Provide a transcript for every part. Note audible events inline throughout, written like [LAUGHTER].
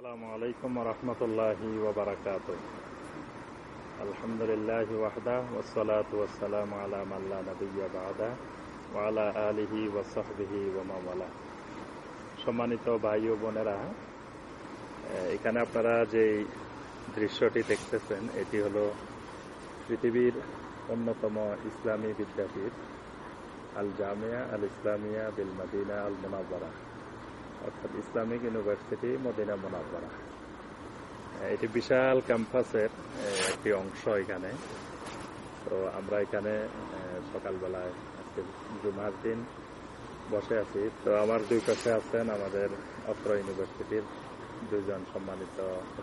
আসসালামু আলাইকুম রহমতুল্লাহি ওবরাকাত আলহামদুলিল্লাহ ওয়াহদা ওসলাত ওসালাম আলাম আল্লাহ নবিয়া আলিহি ওয়াসহবিহি ওমাওয়ালা সম্মানিত ভাই ও বোনেরা এখানে আপনারা যে দৃশ্যটি দেখতেছেন, এটি হল পৃথিবীর অন্যতম ইসলামী বিদ্যাপীঠ আল জামিয়া আল ইসলামিয়া বিল মদিনা আল মোনাবারা অর্থাৎ ইসলামিক ইউনিভার্সিটি মদিনা মোনাব্বারা এটি বিশাল ক্যাম্পাসের একটি অংশ এখানে। তো আমরা এখানে সকালবেলায় আজকে জুমার দিন বসে আছি। তো আমার দুই পাশে আছেন আমাদের অত্র ইউনিভার্সিটির দুজন সম্মানিত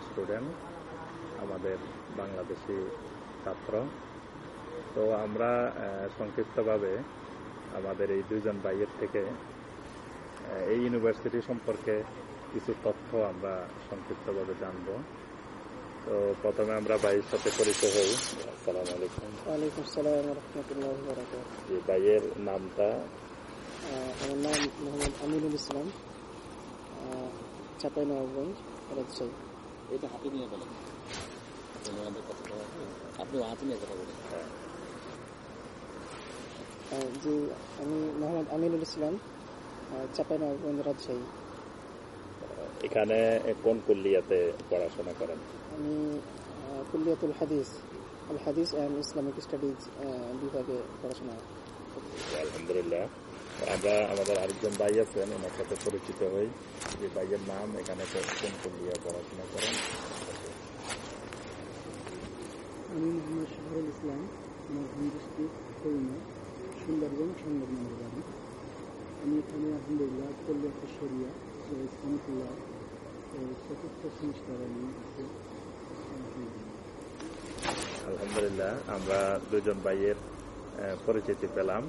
স্টুডেন্ট, আমাদের বাংলাদেশি ছাত্র। তো আমরা সংক্ষিপ্তভাবে আমাদের এই দুজন বাইয়ের থেকে এই ইউনিভার্সিটি সম্পর্কে কিছু তথ্য আমরা সংক্ষিপ্তভাবে জানব। তো প্রথমে আমরা ভাইয়ের সাথে পরিচয় হই। আসসালামু আলাইকুম। ওয়ালাইকুম আসসালাম রহমতুল্লাহ যে ভাইয়ের নামটা? আমার নাম মোহাম্মদ আমিনুল ইসলাম। চাপাই নবাবগঞ্জ রাজশাহী এটা হাতে নিয়ে বলেন। আপনি ওনাদের কথা আপনি হাতে নিয়ে কথা বলেন। জি আমি মোহাম্মদ আমিনুল ইসলাম। চাপাই নবাবগঞ্জ রাজশাহী। এখানে কোন কুল্লিয়াতে পড়াশোনা করেন? আমি কুল্লিয়াতুল হাদিস আল হাদিস অ্যান্ড ইসলামিক স্টাডিজ বিভাগে পড়াশোনা আলহামদুলিল্লাহ। আমরা আমাদের আরেকজন ভাই আছেন ওনার সাথে পরিচিত হই। যে ভাইয়ের নাম এখানে কোন- কোন কুল্লিয়া পড়াশোনা করেন? আমি মোহাম্মদ শাহরুল ইসলাম আমার হোম ডিস্ট্রিক্ট খুলনা সুন্দরবন সুন্দরবনের বাড়ি আমি এখানে, আলহামদুলিল্লাহ ইসলামতুল্লাহ চতুর্থ সেমিস্টার আমি আলহামদুলিল্লাহ, আমরা দুজন ভাইয়ের পরিচিতি পেলাম।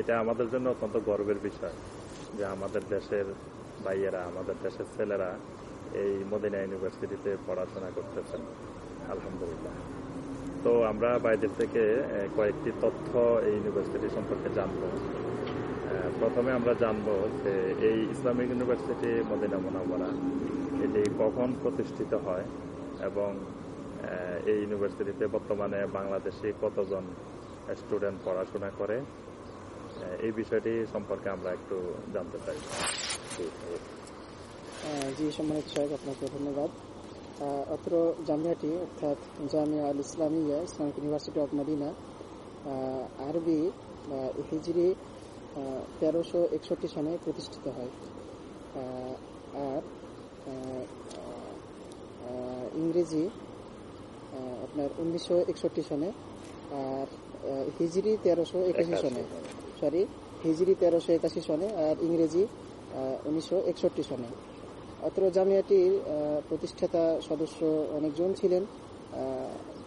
এটা আমাদের জন্য অত্যন্ত গর্বের বিষয় যে আমাদের দেশের ভাইয়েরা, আমাদের দেশের ছেলেরা এই মদিনা ইউনিভার্সিটিতে পড়াশোনা করতেছেন। আলহামদুলিল্লাহ। তো আমরা বাইরের থেকে কয়েকটি তথ্য এই ইউনিভার্সিটি সম্পর্কে জানব। প্রথমে আমরা জানব যে এই ইসলামিক ইউনিভার্সিটি মদিনা মোনামরা এটি কখন প্রতিষ্ঠিত হয় এবং এই ইউনিভার্সিটিতে বর্তমানে বাংলাদেশে কতজন স্টুডেন্ট পড়াশোনা করে? এই বিষয়টি সম্পর্কে আমরা একটু জানতে চাই। জি, সম্মানিত সাহেব আপনাকে ধন্যবাদ। অত্র জামিয়াটি অর্থাৎ জামিয়া আল ইসলামিয়া ইসলামিক ইউনিভার্সিটি অফ মদিনা আরবি হিজরি তেরোশো একষট্টি সনে প্রতিষ্ঠিত হয়। আর ইংরেজি আপনার উনিশশো একষট্টি সনে আর হিজরি তেরোশো একাশি সনে। সরি হিজরি তেরোশো একাশি সনে আর ইংরেজি উনিশশো একষট্টি সনে। অত্র জামিয়াটির প্রতিষ্ঠাতা সদস্য অনেকজন ছিলেন।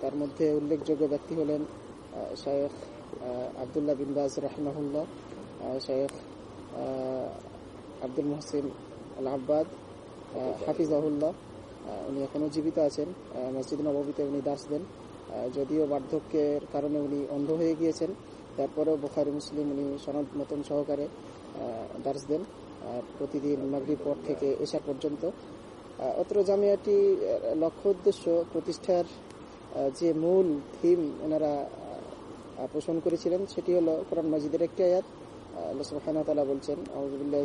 তার মধ্যে উল্লেখযোগ্য ব্যক্তি হলেন শায়েখ আবদুল্লাহ বিন বাজ রাহমাহুল্লাহ। আহ, আব্দুল মহসিন আল আব্বাদ হাফিজাহুল্লাহ উনি এখনও জীবিত আছেন মসজিদ নবমীতে উনি দাস দেন যদিও বার্ধক্যের কারণে উনি অন্ধ হয়ে গিয়েছেন তারপরেও বোখারি মুসলিম উনি সনদ মতন সহকারে দাস দেন প্রতিদিন মাগরিব পর থেকে এশা পর্যন্ত। অত্র জামিয়াটি লক্ষ্য উদ্দেশ্য প্রতিষ্ঠার যে মূল থিম ওনারা পোষণ করেছিলেন সেটি হলো কোরআন মসজিদের একটি আয়াত। বলছেন আল্লাহ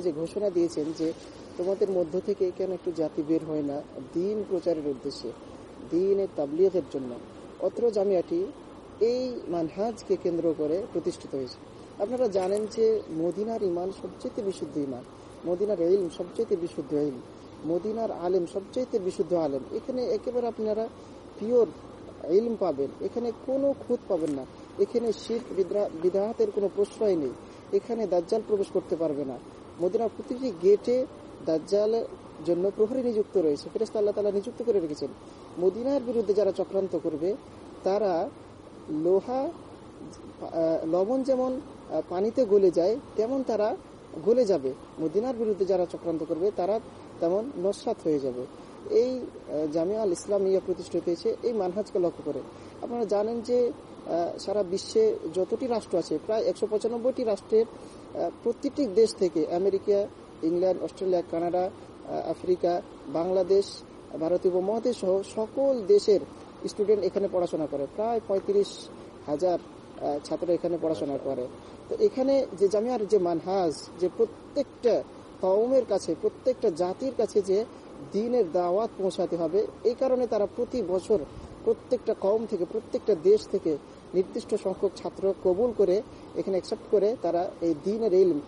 যে ঘোষণা দিয়েছেন যে তোমাদের মধ্য থেকে কেন একটু জাতি বের হয় না, দিন প্রচারের উদ্দেশ্যে, দিনের তাবলিগের জন্য। অত্র জামিয়াটি এই মানহাজকে কেন্দ্র করে প্রতিষ্ঠিত হয়েছে। আপনারা জানেন যে মদিনার ইমান সবচেয়ে বিশুদ্ধ ইমান মদিনার ইলম সবচেয়ে বিশুদ্ধ ইলম। মদিনার আলেম সবচেয়ে বিশুদ্ধ আলেম। এখানে একেবারে আপনারা পিওর ইলম পাবেন। এখানে কোনো খুঁত পাবেন না। এখানে বিদ্রা- বিদাহাতের কোনো প্রশ্রয় নেই। এখানে দাজ্জাল প্রবেশ করতে পারবে না। মদিনার প্রতিটি গেটে দাজ্জালের জন্য প্রহরী নিযুক্ত রয়েছে। ফেরেস্তা আল্লাহ তালা নিযুক্ত করে রেখেছেন। মদিনার বিরুদ্ধে যারা চক্রান্ত করবে, তারা লোহা লবণ যেমন পানিতে গলে যায় তেমন তারা গলে যাবে। মদিনার বিরুদ্ধে যারা চক্রান্ত করবে তারা তেমন নস্বাত হয়ে যাবে। এই আহ, জামিয়া আল ইসলামিয়া প্রতিষ্ঠিত হয়েছে এই মানহাজকে লক্ষ্য করে। আপনারা জানেন যে সারা বিশ্বে যতটি রাষ্ট্র আছে প্রায় একশো পঁচানব্বইটি রাষ্ট্রের প্রতিটি দেশ থেকে America England Australia Canada Africa Bangladesh ভারতীয় উপমহাদেশ সহ সকল দেশের স্টুডেন্ট এখানে পড়াশোনা করে। প্রায় পঁয়ত্রিশ হাজার ছাত্র এখানে পড়াশোনা করে। তো এখানে যে জামিয়ার যে মানহাজ, যে প্রত্যেকটা কওমের কাছে, প্রত্যেকটা জাতির কাছে যে দিনের দাওয়াত পৌঁছাতে হবে এই কারণে তারা প্রতি বছর প্রত্যেকটা কওম থেকে, প্রত্যেকটা দেশ থেকে নির্দিষ্ট সংখ্যক ছাত্র কবুল করে এখানে অ্যাকসেপ্ট করে তারা এই দিনের ইলম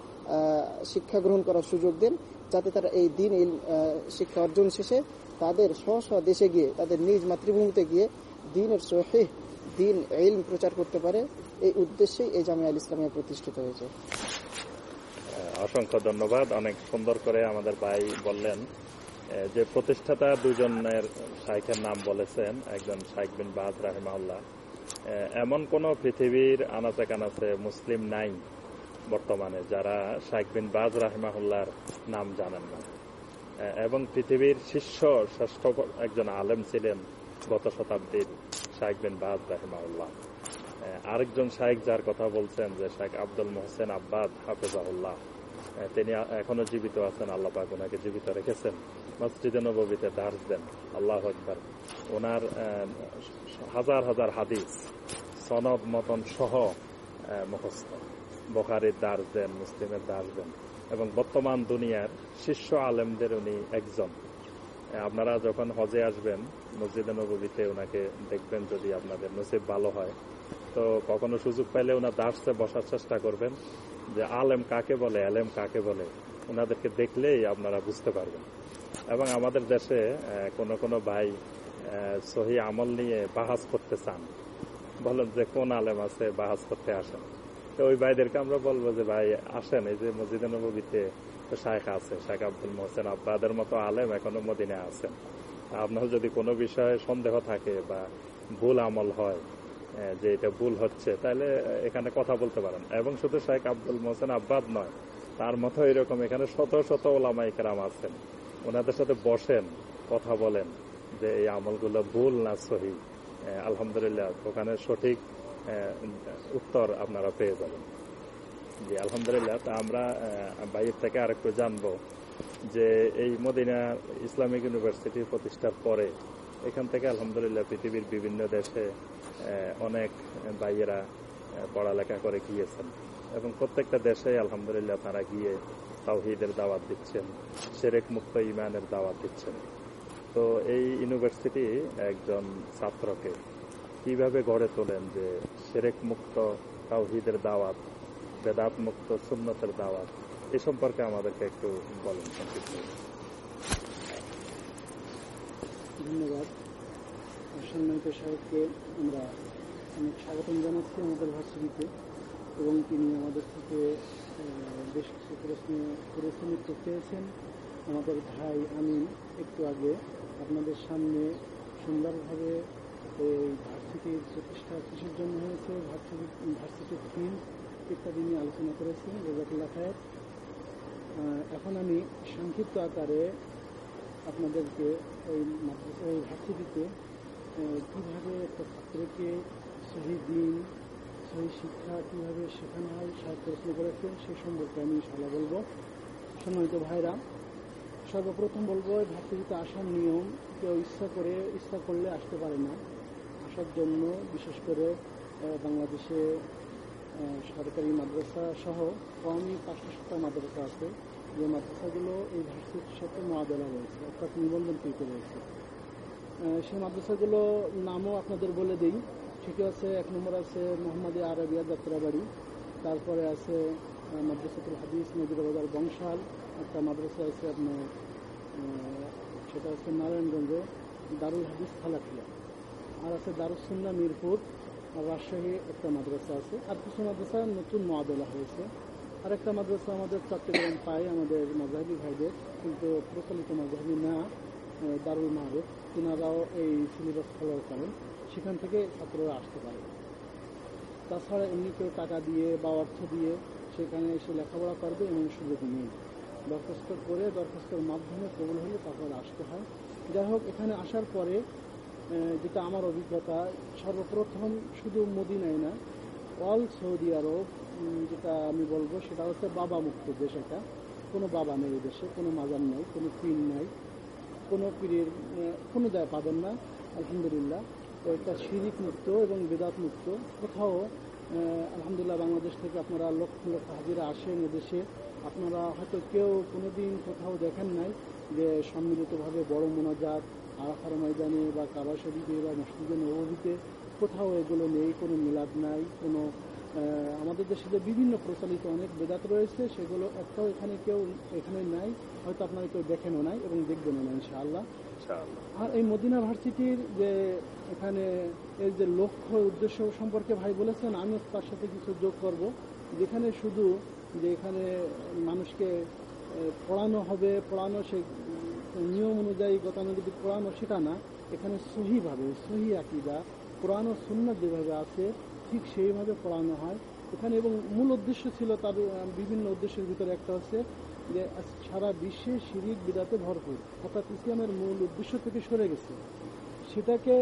শিক্ষা গ্রহণ করার সুযোগ দেন, যাতে তারা এই দিন ইলম শিক্ষা অর্জন শেষে তাদের স্ব স্ব দেশে গিয়ে, তাদের নিজ মাতৃভূমিতে গিয়ে দিনের সহিহ দিন ইলম প্রচার করতে পারে, এই উদ্দেশ্যেই এই জামিয়া আল ইসলামিয়া প্রতিষ্ঠিত হয়েছে। অসংখ্য ধন্যবাদ। অনেক সুন্দর করে আমাদের ভাই বললেন যে প্রতিষ্ঠাতা দুজনের শাইখের নাম বলেছেন, একজন শাইখ বিন বাজ রাহিমাউল্লাহ এমন কোন পৃথিবীর আনাচে কানাচে মুসলিম নাই বর্তমানে যারা শাইখ বিন বাজ রাহিমাহুল্লাহর নাম জানেন না। এবং পৃথিবীর শীর্ষ, শ্রেষ্ঠ একজন আলেম ছিলেন গত শতাব্দীর শাইখ বিন বাজ রাহিমাহুল্লাহ। আহ, আরেকজন শাইখ যার কথা বলছেন যে শাইখ আব্দুল মোহসেন আব্বাদ হাফেজাউল্লাহ তিনি এখনও জীবিত আছেন আল্লাহ পাক ওনাকে জীবিত রেখেছেন। মসজিদে নবীতে দার্স দেন আল্লাহ আকবর। ওনার হাজার হাজার হাদিস সনদ মতন সহ মুখস্থ। বখারির দার্স দেন মুসলিমের দার্স দেন। এবং বর্তমান দুনিয়ার শীর্ষ আলেমদের উনি একজন। আপনারা যখন হজে আসবেন, মসজিদে নবীতে ওনাকে দেখবেন যদি আপনাদের নসিব ভালো হয়। তো কখনো সুযোগ পাইলে ওনার দাসে বসার চেষ্টা করবেন যে আলেম কাকে বলে আলেম কাকে বলে? ওনাদেরকে দেখলেই আপনারা বুঝতে পারবেন। এবং আমাদের দেশে কোনো কোনো ভাই সহি আমল নিয়ে বাহাজ করতে চান। বলেন যে কোন আলেম আছে বাহাজ করতে আসেন তো ওই ভাইদেরকে আমরা বলব যে, ভাই, আসেন এই যে মসজিদে নবীতে তো আছে, শাইখ আব্দুল মোহসেন আব্বাদের মতো আলেম এখনও মদিনে আছেন আপনার যদি কোনো বিষয়ে সন্দেহ থাকে বা ভুল আমল হয় যে এটা ভুল হচ্ছে তাহলে এখানে কথা বলতে পারেন। এবং শুধু শাইখ আব্দুল মোহসেন আব্বাদ নয়, তার মতো এরকম এখানে শত শত ওলামাই কেরাম আছেন। ওনাদের সাথে বসেন, কথা বলেন যে এই আমলগুলো ভুল না সহি। আলহামদুলিল্লাহ, ওখানে সঠিক উত্তর আপনারা পেয়ে যাবেন। জি আলহামদুলিল্লাহ তা আমরা বাইরের থেকে আরেকটু জানব যে এই মদিনা ইসলামিক ইউনিভার্সিটি প্রতিষ্ঠার পরে এখান থেকে আলহামদুলিল্লাহ পৃথিবীর বিভিন্ন দেশে অনেক ভাইয়েরা আহ, পড়ালেখা করে গিয়েছেন এবং প্রত্যেকটা দেশে আলহামদুলিল্লাহ তারা গিয়ে তাওহিদের দাওয়াত দিচ্ছেন সেরেক মুক্ত ইমানের দাওয়াত দিচ্ছেন। তো এই ইউনিভার্সিটি একজন ছাত্রকে কীভাবে গড়ে তোলেন যে সেরেক মুক্ত তাওহিদের দাওয়াত বেদাত মুক্ত সুন্নতের দাওয়াত। এ সম্পর্কে আমাদেরকে একটু বলেন, সংক্ষিপ্ত। ধন্যবাদ। সম্মানিত সাহেবকে আমরা অনেক স্বাগতম জানাচ্ছি আমাদের ভার্সিটিতে এবং তিনি আমাদের থেকে বেশ কিছু প্রশ্ন প্রশ্ন উত্তর চেয়েছেন আমাদের ভাই আমিন, একটু আগে আপনাদের সামনে সুন্দরভাবে এই ভার্সিটির প্রতিষ্ঠা কিসের জন্য হয়েছে, ভার্সিটি ভার্সিটির থিম। ইত্যাদি নিয়ে আলোচনা করেছি রেজাকুল্লাহ সাহেব এখন আমি সংক্ষিপ্ত আকারে আপনাদেরকে ওই ওই ভার্সিটিতে কীভাবে একটা ছাত্রকে সহি দিন, সহি শিক্ষা কীভাবে শেখানো হয় সাহেব প্রশ্ন করেছেন সে সম্পর্কে আমি সালা বলব। সম্মানিত ভাইরা, সর্বপ্রথম বলব ভার্সিটিতে আসার নিয়ম কেউ ইচ্ছা করে, ইচ্ছা করলে আসতে পারে না। আসার জন্য বিশেষ করে বাংলাদেশে সরকারি মাদ্রাসা সহ কমই পাঁচশো সাতটা মাদ্রাসা আছে। যে মাদ্রাসাগুলো এই ভার্সিটির সাথে মহাদেলা রয়েছে, অর্থাৎ নিবন্ধনকৃত রয়েছে। সেই মাদ্রাসাগুলো নামও আপনাদের বলে দিই। সেটি আছে, এক নম্বর আছে মোহাম্মদ আরবিয়া যাত্রাবাড়ি। তারপরে আছে মাদ্রাসাতুল হাদিস নজিরাবাজার বংশাল। একটা মাদ্রাসা আছে আপনার সেটা হচ্ছে নারায়ণগঞ্জে, দারুল হাদিস খালাকিয়া আর আছে দারুসুন্না মিরপুর। রাজশাহী একটা মাদ্রাসা আছে। আর কিছু মাদ্রাসা নতুন মহাদেলা হয়েছে। আর একটা মাদ্রাসা আমাদের চট্টগ্রাম পাই আমাদের মাজাহিবি ভাইদের, কিন্তু প্রচলিত মাজাহিবি না দারুল মাহরুফ তিনারাও এই সিলেবাস ফলো করেন। সেখান থেকে ছাত্ররা আসতে পারে। তাছাড়া এমনি কেউ টাকা দিয়ে বা অর্থ দিয়ে সেখানে এসে লেখাপড়া করবে এমন সুযোগ নেই। দরখাস্ত করে দরখাস্তের মাধ্যমে কবুল হলে তারপর আসতে হয়। যাই হোক, এখানে আসার পরে যেটা আমার অভিজ্ঞতা, সর্বপ্রথম শুধু মদিনায় না অল সৌদি আরব যেটা আমি বলব, সেটা হচ্ছে বাবা মুক্ত দেশ এটা। কোনো বাবা নেই দেশে, কোনো মাজার নেই, কোনো পীর নাই, কোনো পীরের কোনো জায়গায় পাবেন না, আলহামদুলিল্লাহ। এটা শিরিক মুক্ত এবং বেদাত মুক্ত। কোথাও আলহামদুলিল্লাহ বাংলাদেশ থেকে আপনারা লক্ষ লক্ষ হাজিরা আসেন এদেশে আপনারা হয়তো কেউ কোনোদিন কোথাও দেখেন নাই যে সম্মিলিতভাবে বড় মোনাজাত আরাফার ময়দানে বা কাবা শরীফে বা মসজিদে নবীতে কোথাও এগুলো নেই কোনো মিলাদ নাই কোনো আমাদের দেশে যে বিভিন্ন প্রচলিত অনেক বেদাত রয়েছে সেগুলো একটাও এখানে কেউ এখানে নাই হয়তো আপনারা কেউ দেখেনও নাই এবং দেখবেনও না ইনশাআল্লাহ। আর এই মদিনা ভার্সিটির যে এখানে এর যে লক্ষ্য উদ্দেশ্য সম্পর্কে ভাই বলেছেন আমিও তার সাথে কিছু যোগ করব। যেখানে শুধু যে এখানে মানুষকে পড়ানো হবে পড়ানো সে নিয়ম অনুযায়ী গতানুগতিক পড়ানো সেটা না, এখানে সহিভাবে, সহি আকিদা, কোরআন ও যেভাবে আছে, ঠিক সেইভাবে পড়ানো হয়। এখানে এবং মূল উদ্দেশ্য ছিল তার বিভিন্ন উদ্দেশ্যের ভিতরে একটা হচ্ছে যে সারা বিশ্বে শিরিক বিদাতে ভরপুর, অর্থাৎ ইসলামের মূল উদ্দেশ্য থেকে সরে গেছে। সেটাকে,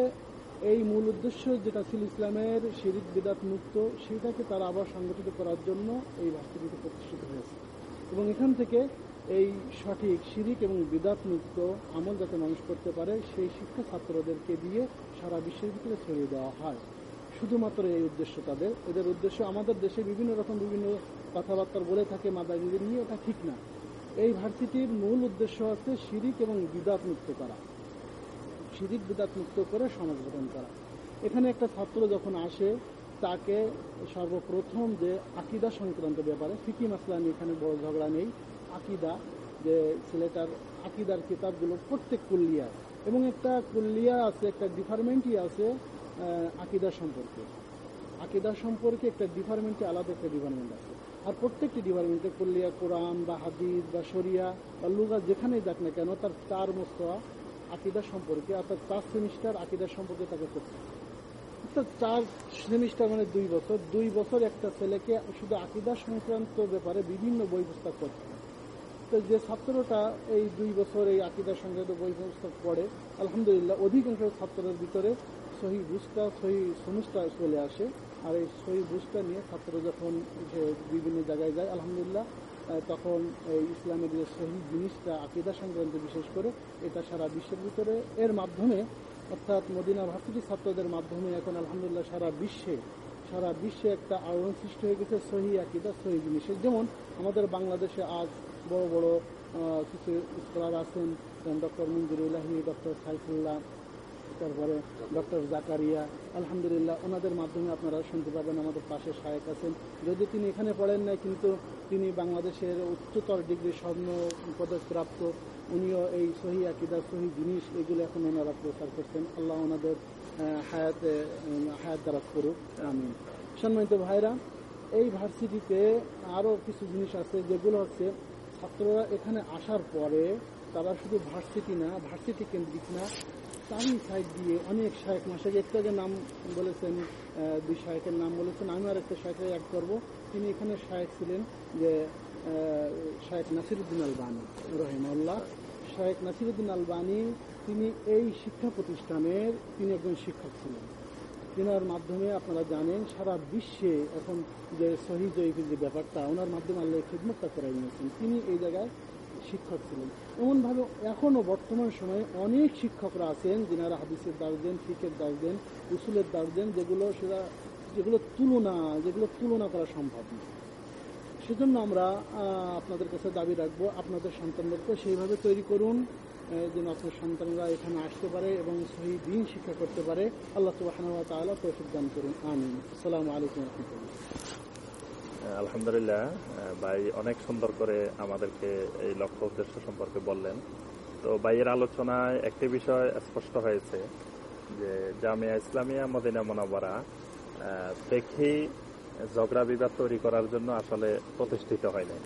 এই মূল উদ্দেশ্য যেটা ছিল ইসলামের শিরিক বিদাত মুক্ত, সেটাকে তারা আবার সংগঠিত করার জন্য এই ভাস্তিটিতে প্রতিষ্ঠিত হয়েছে। এবং এখান থেকে এই সঠিক শিরিক এবং বিদাত মুক্ত আমল যাতে মানুষ করতে পারে, সেই শিক্ষা ছাত্রদেরকে দিয়ে সারা বিশ্বের ভিতরে ছড়িয়ে দেওয়া হয়। শুধুমাত্র এই উদ্দেশ্য তাদের। এদের উদ্দেশ্য আমাদের দেশে বিভিন্ন রকম বিভিন্ন কথাবার্তা বলে থাকে মাদারিদের নিয়ে এটা ঠিক না। এই ভার্সিটির মূল উদ্দেশ্য হচ্ছে শিরিক এবং বিদাত মুক্ত করা। শিরিক বিদাত মুক্ত করে সমাজ গঠন করা। এখানে একটা ছাত্র যখন আসে, তাকে সর্বপ্রথম যে আকিদা সংক্রান্ত ব্যাপারে, ফিকি মাসলা নিয়ে এখানে বড় ঝগড়া নেই। আকিদা, যে ছেলেটার আকিদার কিতাবগুলো প্রত্যেক কুল্লিয়া এবং একটা কুল্লিয়া আছে, একটা ডিপার্টমেন্টই আছে আকিদা সম্পর্কে। আকিদা সম্পর্কে একটা ডিপার্টমেন্টে আলাদা একটা ডিপার্টমেন্ট আছে। আর প্রত্যেকটি ডিপার্টমেন্টে কুল্লিয়া, কোরআন বা হাদিদ বা শরিয়া বা লুগা যেখানেই যাক না কেন, তার চার মস্তোয়া আকিদা সম্পর্কে, অর্থাৎ চার সেমিস্টার আকিদা সম্পর্কে তাকে করতে। অর্থাৎ চার সেমিস্টার মানে দুই বছর। দুই বছর একটা ছেলেকে শুধু আকিদা সংক্রান্ত ব্যাপারে বিভিন্ন বই পুস্তক করতে তো যে ছাত্রটা এই দুই বছর এই আকিদা সংক্রান্ত বই পুস্তক পড়ে আলহামদুলিল্লাহ অধিকাংশ ছাত্রের ভিতরে সহি বুঝটা, সহি সমুজটা চলে আসে। আর এই সহি বুঝটা নিয়ে ছাত্র যখন সে বিভিন্ন জায়গায় যায়, আলহামদুলিল্লাহ তখন এই ইসলামের যে সহি জিনিসটা আকিদা সংক্রান্ত বিশেষ করে, এটা সারা বিশ্বের ভিতরে এর মাধ্যমে, অর্থাৎ মদিনা ভার্সিটি ছাত্রদের মাধ্যমে এখন আলহামদুলিল্লাহ সারা বিশ্বে সারা বিশ্বে একটা আলোড়ন সৃষ্টি হয়ে গেছে সহি আকিদা, সহি জিনিসের যেমন আমাদের বাংলাদেশে আজ বড় বড় কিছু স্কলার আছেন ডক্টর মঞ্জুরুল্লাহি, ডক্টর সাইফুল্লাহ, তারপরে ডক্টর জাকারিয়া। আলহামদুলিল্লাহ, ওনাদের মাধ্যমে আপনারা শুনতে পাবেন আমাদের পাশে সহায়ক আছেন। যদি তিনি এখানে পড়েন না কিন্তু তিনি বাংলাদেশের উচ্চতর ডিগ্রি স্বর্ণ পদক প্রাপ্ত উনিও এই সহি আকিদা সহি জিনিস, এগুলো এখন ওনারা প্রচার করছেন। আল্লাহ ওনাদের হায়াতে হায়াত দারাজ করুক। আমি সম্মানিত ভাইরা, এই ভার্সিটিতে আরও কিছু জিনিস আছে, যেগুলো হচ্ছে ছাত্ররা এখানে আসার পরে তারা শুধু ভার্সিটি না, ভার্সিটি কেন্দ্রিক না, তারই সাইড দিয়ে অনেক শায়েক মাসাকে একটু নাম বলেছেন দুই শায়েকের নাম বলেছেন আমি আর একটা শায়েকের অ্যাড করব। তিনি এখানে শায়েক ছিলেন যে শায়েক নাসিরুদ্দিন আলবানি রহিমাল্লাহ শায়েক নাসিরুদ্দিন আলবানি, তিনি এই শিক্ষা প্রতিষ্ঠানের তিনি একজন শিক্ষক ছিলেন। তিনার মাধ্যমে আপনারা জানেন, সারা বিশ্বে এখন যে সহি জয়ীফের যে ব্যাপারটা, ওনার মাধ্যমে আল্লাহ খিদমতটা করাই নিয়েছেন। তিনি এই জায়গায় শিক্ষক ছিলেন। এমনভাবে এখনও বর্তমান সময়ে অনেক শিক্ষকরা আছেন, যিনারা হাদিসের দাস দেন, ফিকের দাস দেন, উসুলের দাস দেন, যেগুলো সেটা যেগুলো তুলনা যেগুলো তুলনা করা সম্ভব না সেজন্য আমরা আপনাদের কাছে দাবি রাখব, আপনাদের সন্তানদেরকে সেইভাবে তৈরি করুন। যেন আপনার সন্তানরা এখানে আসতে পারে এবং সহি দিন শিক্ষা করতে পারে। আল্লাহ সুবাহ তাআলা তৌফিক দান করুন। আমিন। আসসালামু আলাইকুম আলহামদুলিল্লাহ ভাই অনেক সুন্দর করে আমাদেরকে এই লক্ষ্য উদ্দেশ্য সম্পর্কে বললেন। তো ভাইয়ের আলোচনায় একটি বিষয় স্পষ্ট হয়েছে যে জামিয়া ইসলামিয়া মদিনা মোনাবারা দেখি ঝগড়া বিবাদ তৈরি করার জন্য আসলে প্রতিষ্ঠিত হয়নি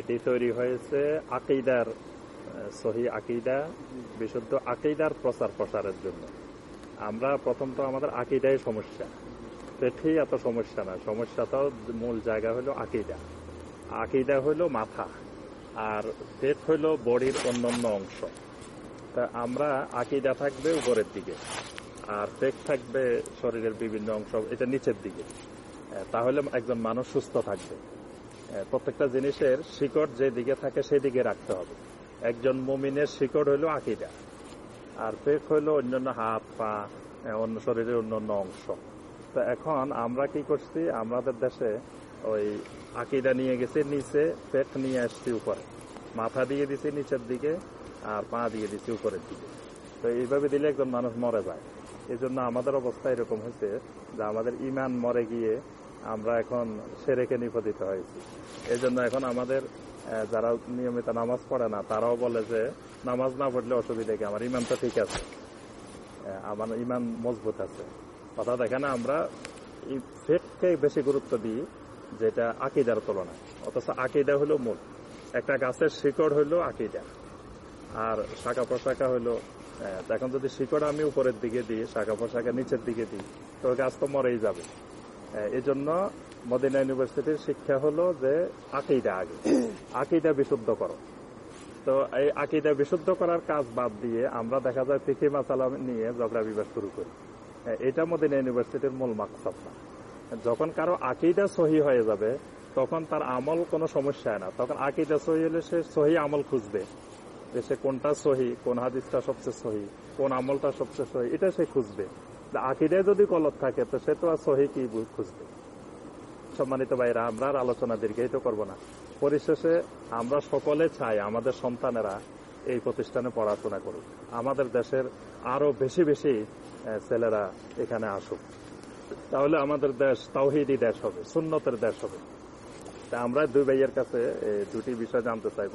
এটি তৈরি হয়েছে আকিদার সহি আকিদা, বিশুদ্ধ আকিদার প্রচার প্রসারের জন্য। আমরা প্রথম তো আমাদের আকিদাই সমস্যা। পেটে এত সমস্যা না। সমস্যাটা মূল জায়গা হলো আকিদা। আকিদা হলো মাথা, আর পেট হলো বডির অন্যান্য অংশ। তা আমরা আকিদা থাকবে উপরের দিকে, আর পেক থাকবে শরীরের বিভিন্ন অংশ, এটা নিচের দিকে। তাহলে একজন মানুষ সুস্থ থাকবে। প্রত্যেকটা জিনিসের শিকড় যে দিকে থাকে, সেদিকে রাখতে হবে। একজন মুমিনের শিকড় হলো আকিদা, আর পেক হলো অন্যান্য হাত, পা অন্য শরীরের অন্যান্য অংশ। তো এখন আমরা কি করছি? আমাদের দেশে ওই আকিদা নিয়ে গেছে, নিচে পেট নিয়ে আসছি উপরে। মাথা দিয়ে দিছি নিচের দিকে, আর পা দিয়ে দিছি উপরের দিকে। তো এইভাবে দিলে একজন মানুষ মরে যায়। এই জন্য আমাদের অবস্থা এরকম হয়েছে যে আমাদের ইমান মরে গিয়ে আমরা এখন সেরেকে নিপতিত হয়েছি। এই জন্য এখন আমাদের যারা নিয়মিত নামাজ পড়ে না তারাও বলে যে নামাজ না পড়লে অসুবিধা কি? আমার ইমান তো ঠিক আছে। আমার ইমান মজবুত আছে। কথা দেখে না আমরা ফেককে বেশি গুরুত্ব দিই যেটা আকিদার তুলনায়। অথচ আকিদা হলো মূল। একটা গাছের শিকড় হলো আকিদা। আর শাখা প্রশাখা হলো এখন যদি শিকড় আমি উপরের দিকে দিই শাখা প্রশাখা নিচের দিকে দিই তো গাছ তো মরেই যাবে। আহ, এই জন্য মদিনা ইউনিভার্সিটির শিক্ষা হলো যে আকিদা আগে। [COUGHS] আকিদা বিশুদ্ধ করো। তো এই আকিদা বিশুদ্ধ করার কাজ বাদ দিয়ে আমরা দেখা যায় ফিকি মাসালা নিয়ে ঝগড়া বিবাদ শুরু করি। আহ, এটা মদিনা ইউনিভার্সিটির মূল মাকসাদ না। যখন কারও আকিদা সহি হয়ে যাবে তখন তার আমল কোনো সমস্যা হয় না। তখন আকিদা সহি হলে সে সহি আমল খুঁজবে। যে সে কোনটা সহি কোন হাদিসটা সবচেয়ে সহি কোন আমলটা সবচেয়ে সহি এটা সে খুঁজবে। আকিদায় যদি গলত থাকে তো সে তো আর সহি কি খুঁজবে? সম্মানিত ভাইরা আমরা আর আলোচনা দীর্ঘায়িত করব না। পরিশেষে আমরা সকলে চাই আমাদের সন্তানেরা এই প্রতিষ্ঠানে পড়াশোনা করুক। আমাদের দেশের আরও বেশি বেশি ছেলেরা এখানে আসুক। তাহলে আমাদের দেশ তাওহিদি দেশ হবে, সুন্নতের দেশ হবে। তা আমরা দুই ভাইয়ের কাছে দুটি বিষয় জানতে চাইব।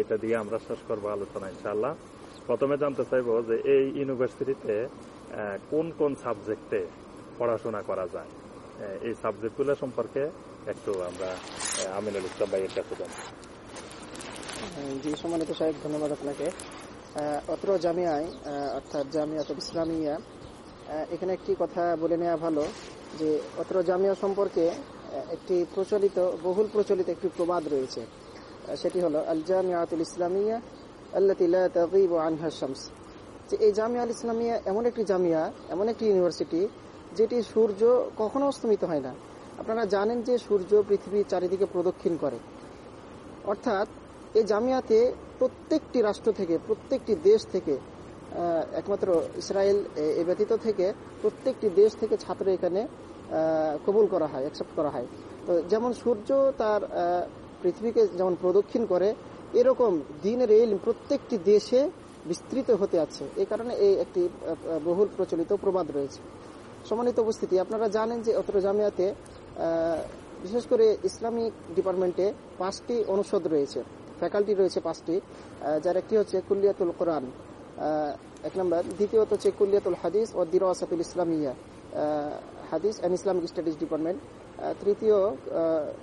এটা দিয়ে আমরা শেষ করব আলোচনা ইনশাল্লাহ প্রথমে জানতে চাইব যে এই ইউনিভার্সিটিতে কোন কোন সাবজেক্টে পড়াশোনা করা যায়? এই সাবজেক্টগুলো সম্পর্কে একটু আমরা আমিনুল ইসলাম ভাইয়ের কাছে আহ, জি সম্মানিত সাহেব ধন্যবাদ আপনাকে। অত্র জামিয়ায় অর্থাৎ জামিয়াতুল ইসলামিয়া এখানে একটি কথা বলে নেওয়া ভালো যে অত্র জামিয়া সম্পর্কে একটি প্রচলিত বহুল প্রচলিত একটি প্রবাদ রয়েছে। সেটি হলো আল জামিয়াতুল ইসলামিয়া আল্লাতি লা তাগীবু আনহা শামস। যে এই জামিয়া আল ইসলামিয়া এমন একটি জামিয়া এমন একটি ইউনিভার্সিটি যেটি সূর্য কখনো অস্তমিত হয় না। আপনারা জানেন যে সূর্য পৃথিবীর চারিদিকে প্রদক্ষিণ করে। অর্থাৎ এই জামিয়াতে প্রত্যেকটি রাষ্ট্র থেকে, প্রত্যেকটি দেশ থেকে একমাত্র ইসরায়েল, এ- ব্যতীত থেকে প্রত্যেকটি দেশ থেকে ছাত্র এখানে কবুল করা হয় অ্যাকসেপ্ট করা হয়। তো যেমন সূর্য তার পৃথিবীকে যেমন প্রদক্ষিণ করে, এরকম দিনের এই প্রত্যেকটি দেশে বিস্তৃত হতে আছে। এ কারণে এই একটি বহুল প্রচলিত প্রবাদ রয়েছে। সম্মানিত উপস্থিতি আপনারা জানেন যে অত্র জামিয়াতে বিশেষ করে ইসলামিক ডিপার্টমেন্টে পাঁচটি অনুষদ রয়েছে ফ্যাকাল্টি রয়েছে পাঁচটি যার একটি হচ্ছে কুল্লিয়াতুল কোরআন এক নম্বর। দ্বিতীয়ত হচ্ছে কুলিয়াতুল হাদিস ও দিরাসাতুল ইসলামিয়া হাদিস অ্যান্ড ইসলামিক স্টাডিজ ডিপার্টমেন্ট। তৃতীয় আহ,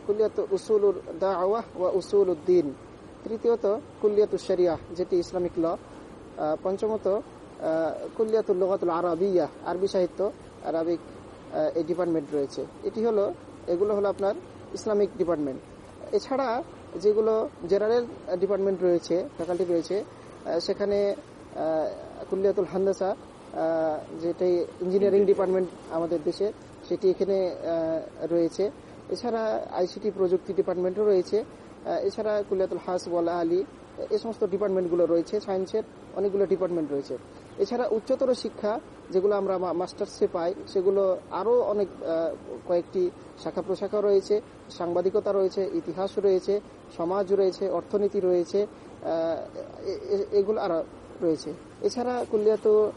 কুলিয়াত উসুলুর দাওয়াহ ও উসুল উদ্দিন তৃতীয়ত কুলিয়াতুল শরিয়াহ যেটি ইসলামিক ল। পঞ্চমত আহ, কুলিয়াতুল লোগাতুল আরবিয়া আরবি সাহিত্য। আরবিক এই ডিপার্টমেন্ট রয়েছে। এটি হলো এগুলো হলো আপনার ইসলামিক ডিপার্টমেন্ট এছাড়া যেগুলো জেনারেল ডিপার্টমেন্ট রয়েছে ফ্যাকাল্টি রয়েছে সেখানে কুল্লিয়াতুল হান্দাসা আহ, যেটি ইঞ্জিনিয়ারিং ডিপার্টমেন্ট আমাদের দেশে সেটি এখানে রয়েছে। এছাড়া আইসিটি প্রযুক্তি ডিপার্টমেন্টও রয়েছে। এছাড়া কুলিয়াতুল হাস ওয়াল আলী এই সমস্ত ডিপার্টমেন্টগুলো রয়েছে, সায়েন্সের অনেকগুলো ডিপার্টমেন্ট রয়েছে। এছাড়া উচ্চতর শিক্ষা, যেগুলো আমরা মাস্টার্সে পাই, সেগুলো আরও অনেক কয়েকটি শাখা প্রশাখা রয়েছে, সাংবাদিকতা রয়েছে, ইতিহাস রয়েছে, সমাজ রয়েছে, অর্থনীতি রয়েছে এ- এ- এগুলো আর রয়েছে। এছাড়া কুলিয়াত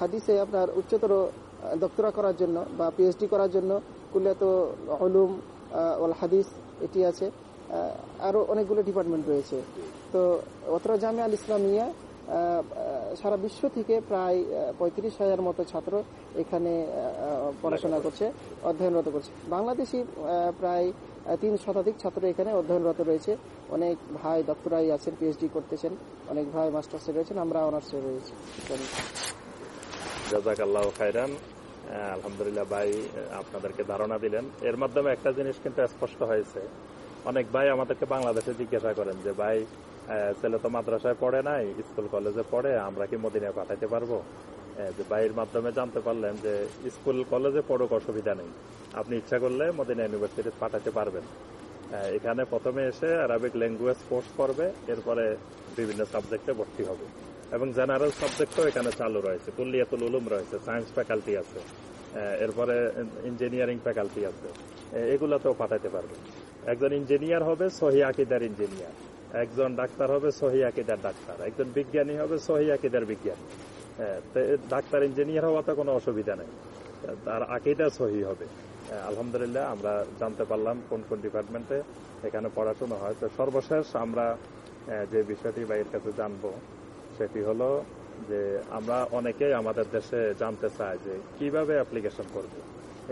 হাদিসে আপনার উচ্চতর ডক্টরা করার জন্য বা পিএইচডি করার জন্য কুলিয়াত অলুম ওয়াল হাদিস এটি আছে। আহ, আরও অনেকগুলো ডিপার্টমেন্ট রয়েছে। তো অতরা জামিয়া আল ইসলামিয়া সারা বিশ্ব থেকে প্রায় পঁয়ত্রিশ হাজার মতো ছাত্র এখানে পড়াশোনা করছে অধ্যয়নরত করছে। বাংলাদেশি প্রায় তিন শতাধিক ছাত্র এখানে অধ্যয়নরত রয়েছে। অনেক ভাই ডক্টরাই আছেন পিএইচডি করতেছেন অনেক ভাই মাস্টার্সে রয়েছেন আমরা অনার্সে রয়েছি। জাজাক আল্লাহ খাইরান আলহামদুলিল্লাহ ভাই আপনাদেরকে ধারণা দিলেন। এর মাধ্যমে একটা জিনিস কিন্তু স্পষ্ট হয়েছে। অনেক ভাই আমাদেরকে বাংলাদেশে জিজ্ঞাসা করেন যে, ভাই ছেলে তো মাদ্রাসায় পড়ে নাই, স্কুল কলেজে পড়ে, আমরা কি মদিনায় পাঠাইতে পারব? যে ভাইয়ের মাধ্যমে জানতে পারলেন যে, স্কুল কলেজে পড়ুক, অসুবিধা নেই। আপনি ইচ্ছা করলে মদিনা ইউনিভার্সিটি পাঠাতে পারবেন। এখানে প্রথমে এসে আরবিক ল্যাঙ্গুয়েজ কোর্স করবে, এরপরে বিভিন্ন সাবজেক্টে ভর্তি হবে। এবং জেনারেল সাবজেক্টও এখানে চালু রয়েছে। কুল্লিয়াতুল উলুম রয়েছে সায়েন্স ফ্যাকাল্টি আছে। এরপরে ইঞ্জিনিয়ারিং ফ্যাকাল্টি আছে। এগুলাতেও পাঠাতে পারবে একজন ইঞ্জিনিয়ার হবে সহি আকিদার ইঞ্জিনিয়ার। একজন ডাক্তার হবে সহি আকিদার ডাক্তার। একজন বিজ্ঞানী হবে সহি আকিদার বিজ্ঞানী। হ্যাঁ, ডাক্তার ইঞ্জিনিয়ার হওয়াতে কোনো অসুবিধা নেই। তার আকিদা সহি হবে। হ্যাঁ, আলহামদুলিল্লাহ আমরা জানতে পারলাম কোন কোন ডিপার্টমেন্টে এখানে পড়াশোনা হয়। তো সর্বশেষ আমরা আহ, যে বিষয়টি বাইরের কাছে জানব সেটি হলো যে আমরা অনেকেই আমাদের দেশে জানতে চাই যে কীভাবে অ্যাপ্লিকেশন করবে।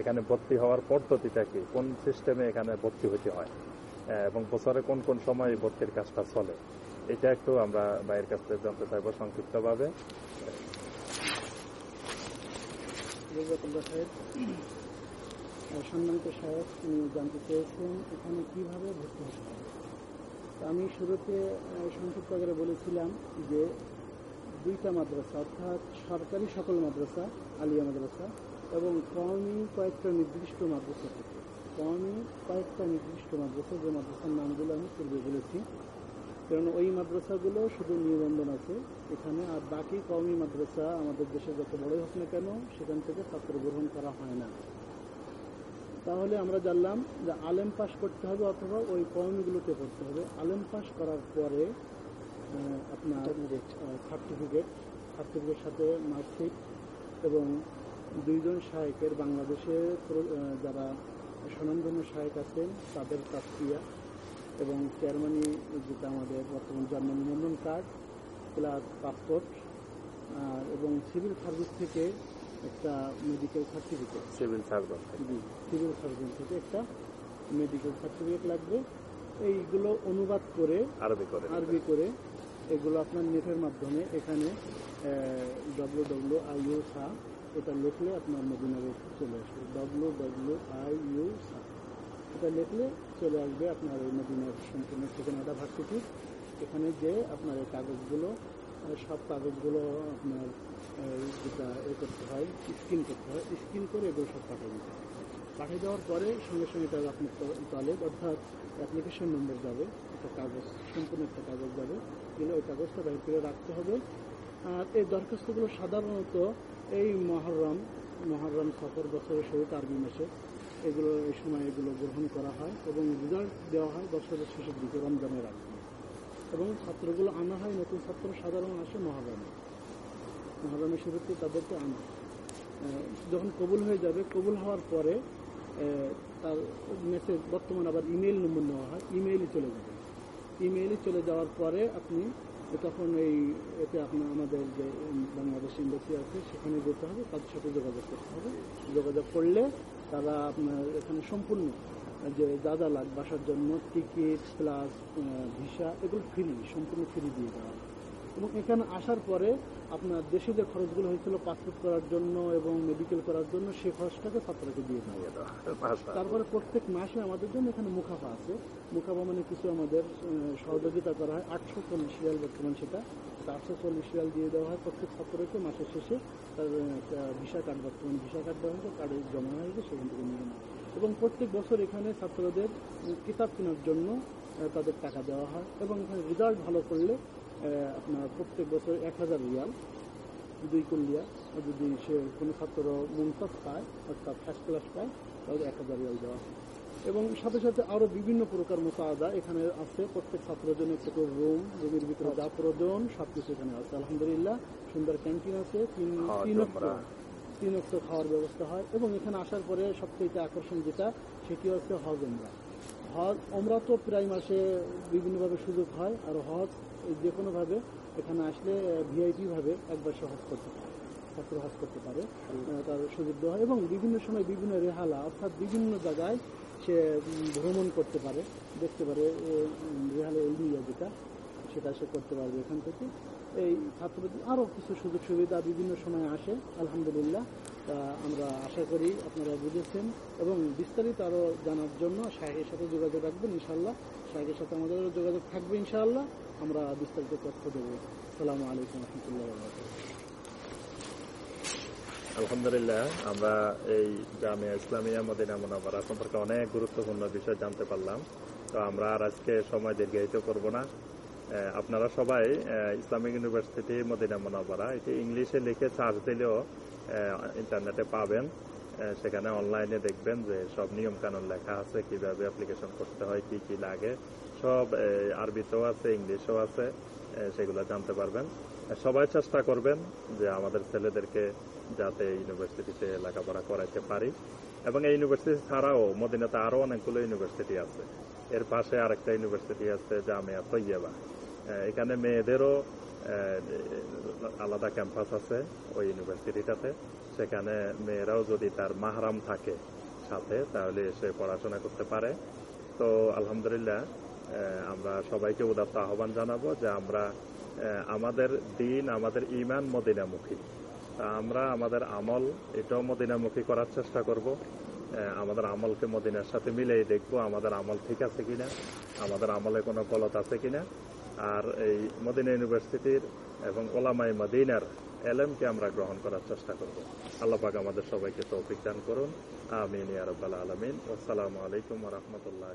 এখানে ভর্তি হওয়ার পদ্ধতিটা কি? কোন সিস্টেমে এখানে ভর্তি হতে হয়? এবং বছরে কোন কোন সময় ভর্তির কাজটা চলে? এটা একটু আমরা বাইরের কাছ থেকে জানতে চাইব সংক্ষিপ্তভাবে। সম্মানিত সাহেব জানতে চেয়েছেন এখানে কীভাবে ভর্তি হতে হবে আমি শুরুতে সংক্ষিপ্ত করে বলেছিলাম যে দুইটা মাদ্রাসা, অর্থাৎ সরকারি সকল মাদ্রাসা, আলিয়া মাদ্রাসা এবং কওমি কয়েকটা নির্দিষ্ট মাদ্রাসা থেকে। কওমি কয়েকটা নির্দিষ্ট মাদ্রাসা যে মাদ্রাসার নামগুলো আমি পূর্বে বলেছি। কারণ ওই মাদ্রাসাগুলো শুধু নিবন্ধন আছে। এখানে আর বাকি কওমি মাদ্রাসা আমাদের দেশে যত বড়ই হোক না কেন সেখান থেকে ছাত্র গ্রহণ করা হয় না। তাহলে আমরা জানলাম যে আলেম পাস করতে হবে অথবা ওই কওমিগুলোতে পড়তে হবে। আলেম পাস করার পরে আপনার সার্টিফিকেট সার্টিফিকেটের সাথে মার্কশিট এবং দুইজন শায়েকের বাংলাদেশে যারা স্বনামধন্য শায়েক আছেন তাদের তাস্কিয়া এবং জার্মানি যেটা আমাদের বর্তমান জার্মান নিবন্ধন কার্ড প্লাস পাসপোর্ট আর এবং সিভিল সার্ভিস থেকে একটা medical certificate. Civil surgeon ji civil service থেকে একটা মেডিকেল সার্টিফিকেট লাগবে। এইগুলো অনুবাদ করে আরবি করে আরবি করে এগুলো আপনার নেটের মাধ্যমে এখানে ডব্লিউ ডব্লিউ আই ইউ সা এটা লিখলে আপনার মদিনার চলে আসবে। ডব্লিউ ডব্লিউ আই ইউ এটা লিখলে চলে আসবে আপনার এই মদিনার সম্পূর্ণ ঠিকানাটা ভার্সিটি। এখানে যে আপনার এই কাগজগুলো সব কাগজগুলো আপনার যেটা এ করতে হয়, স্ক্রিন করতে হয়, স্ক্রিন করে এগুলো সব পাঠিয়ে দিতে হয়। পাঠিয়ে দেওয়ার পরে সঙ্গে সঙ্গে এটা আপনার টয়লেট অর্থাৎ অ্যাপ্লিকেশন নম্বর যাবে, একটা কাগজ, সম্পূর্ণ একটা কাগজ যাবে। গেলে ওই কাগজটা বাইর করে রাখতে হবে। আর এই দরখাস্তগুলো সাধারণত এই মহরম মহরম সফর বছরের শুরুতে আরবি মাসে। এগুলো, এই সময় এগুলো গ্রহণ করা হয় এবং রেজাল্ট দেওয়া হয় বছরের শেষের দিকে, রমজানের আগে এবং ছাত্রগুলো আনা হয়, নতুন ছাত্র সাধারণ আসে মহরমে। মহরমের শুরুতে তাদেরকে আনা যখন কবুল হয়ে যাবে, কবুল হওয়ার পরে তার মেসেজ, বর্তমানে আবার ইমেইল নম্বর নেওয়া হয়, ইমেইলে চলে যাবে। ইমেইলে চলে যাওয়ার পরে আপনি তখন এই, এতে আপনার আমাদের যে বাংলাদেশ এম্বাসি আছে, সেখানে যেতে হবে, তাদের সাথে যোগাযোগ করতে হবে। যোগাযোগ করলে তারা আপনার এখানে সম্পূর্ণ, যে যা যা লাগবে বাসার জন্য টিকিট প্লাস ভিসা এগুলো ফ্রি সম্পূর্ণ ফ্রি দিয়ে দেওয়া হবে। এবং এখানে আসার পরে আপনার দেশে যে খরচগুলো হয়েছিল পাসপোর্ট করার জন্য এবং মেডিকেল করার জন্য সেই খরচটাকে ছাত্রকে দিয়ে দেওয়া হবে। তারপরে প্রত্যেক মাসে আমাদের জন্য এখানে মুখাফা আছে। মুখাফা মানে কিছু আমাদের সহযোগিতা করা হয়। আটশো চল্লিশ রিয়াল বর্তমান সেটা। আটশো চল্লিশ রিয়াল দিয়ে দেওয়া হয় প্রত্যেক ছাত্রকে। মাসের শেষে তার ভিসা কার্ড বর্তমান ভিসা কার্ড দেওয়া হয়েছে। কার্ডে জমা হয়েছে সেখান থেকে নিয়ে নেওয়া এবং প্রত্যেক বছর এখানে ছাত্রদের কিতাব কেনার জন্য তাদের টাকা দেওয়া হয় এবং এখানে রেজাল্ট ভালো করলে আপনার প্রত্যেক বছর এক হাজার রিয়াল দুই কুল্লিয়া যদি সে কোনো ছাত্র মুমতাজ পায় অর্থাৎ ফার্স্ট ক্লাস পায় তাহলে এক হাজার রিয়াল দেওয়া হয়। এবং সাথে সাথে আরও বিভিন্ন প্রকার মোসাদা এখানে আছে। প্রত্যেক ছাত্রের জন্য একটা করে রুম রুমের ভিতরে যা প্রয়োজন সবকিছু এখানে আছে। আলহামদুলিল্লাহ সুন্দর ক্যান্টিন আছে। তিন খাওয়া তিন তিন খাওয়ার ব্যবস্থা হয়। এবং এখানে আসার পরে সবথেকে আকর্ষণ যেটা সেটি হচ্ছে হজ ওমরা হজ, ওমরা তো প্রায় মাসে বিভিন্নভাবে সুযোগ হয়, আর হজ যে কোনোভাবে এখানে আসলে ভিআইপি ভাবে একবার সে হজ করতে পারে, ছাত্র হজ করতে পারে তার সুযোগ দেওয়া হয় এবং বিভিন্ন সময় বিভিন্ন রেহালা, অর্থাৎ বিভিন্ন জায়গায় সে ভ্রমণ করতে পারে, দেখতে পারে রেহালা এলিয়া যেটা, সেটা সে করতে পারবে এখান থেকে। এই ছাত্রদের আরও কিছু সুযোগ সুবিধা বিভিন্ন সময় আসে, আলহামদুলিল্লাহ। তা আমরা আশা করি আপনারা বুঝেছেন এবং বিস্তারিত আরও জানার জন্য শাহের সাথে যোগাযোগ রাখবেন, ইনশাআল্লাহ। শাহের সাথে আমাদেরও যোগাযোগ থাকবে, ইনশাআল্লাহ। আমরা বিস্তারিত তথ্য দেবো। সালামু আলাইকুম রহমতুল্লাহ আলহামদুলিল্লাহ, আমরা এই জামিয়া ইসলামিয়া মদিনা মোনাবারা সম্পর্কে অনেক গুরুত্বপূর্ণ বিষয় জানতে পারলাম। তো আমরা আর আজকে সময় দীর্ঘায়িত করব না। আপনারা সবাই ইসলামিক ইউনিভার্সিটি মদিনা মোনাবারা এটি ইংলিশে লিখে চার্জ দিলেও ইন্টারনেটে পাবেন। সেখানে অনলাইনে দেখবেন যে সব নিয়ম কানুন লেখা আছে, কীভাবে অ্যাপ্লিকেশন করতে হয়, কি কি লাগে। সব আরবিতেও আছে, ইংলিশেও আছে সেগুলো জানতে পারবেন। সবাই চেষ্টা করবেন যে আমাদের ছেলেদেরকে যাতে ইউনিভার্সিটিতে লেখাপড়া করাইতে পারি। এবং এই ইউনিভার্সিটি ছাড়াও মদিনাতে আরও অনেকগুলো ইউনিভার্সিটি আছে। এর পাশে আরেকটা ইউনিভার্সিটি আছে, জামিয়া তৈয়বা। এখানে মেয়েদেরও আলাদা ক্যাম্পাস আছে ওই ইউনিভার্সিটিটাতে। সেখানে মেয়েরাও যদি তার মাহরাম থাকে সাথে, তাহলে এসে পড়াশোনা করতে পারে। তো আলহামদুলিল্লাহ আমরা সবাইকে উদাত্ত আহ্বান জানাব যে আমরা আমাদের দিন, আমাদের ইমান মদিনামুখী। তা আমরা আমাদের আমল, এটাও মদিনামুখী করার চেষ্টা করব। আমাদের আমলকে মদিনার সাথে মিলিয়ে দেখব আমাদের আমল ঠিক আছে কিনা, আমাদের আমলে কোনো গলত আছে কিনা। আর এই মদিনা ইউনিভার্সিটির এবং ওলামাই মদিনার এলএমকে আমরা গ্রহণ করার চেষ্টা করব। আল্লাহ পাক আমাদের সবাইকে তৌফিক দান করুন। আমিন ইয়া আলমিন। আসসালামু আলাইকুম রহমতুল্লাহ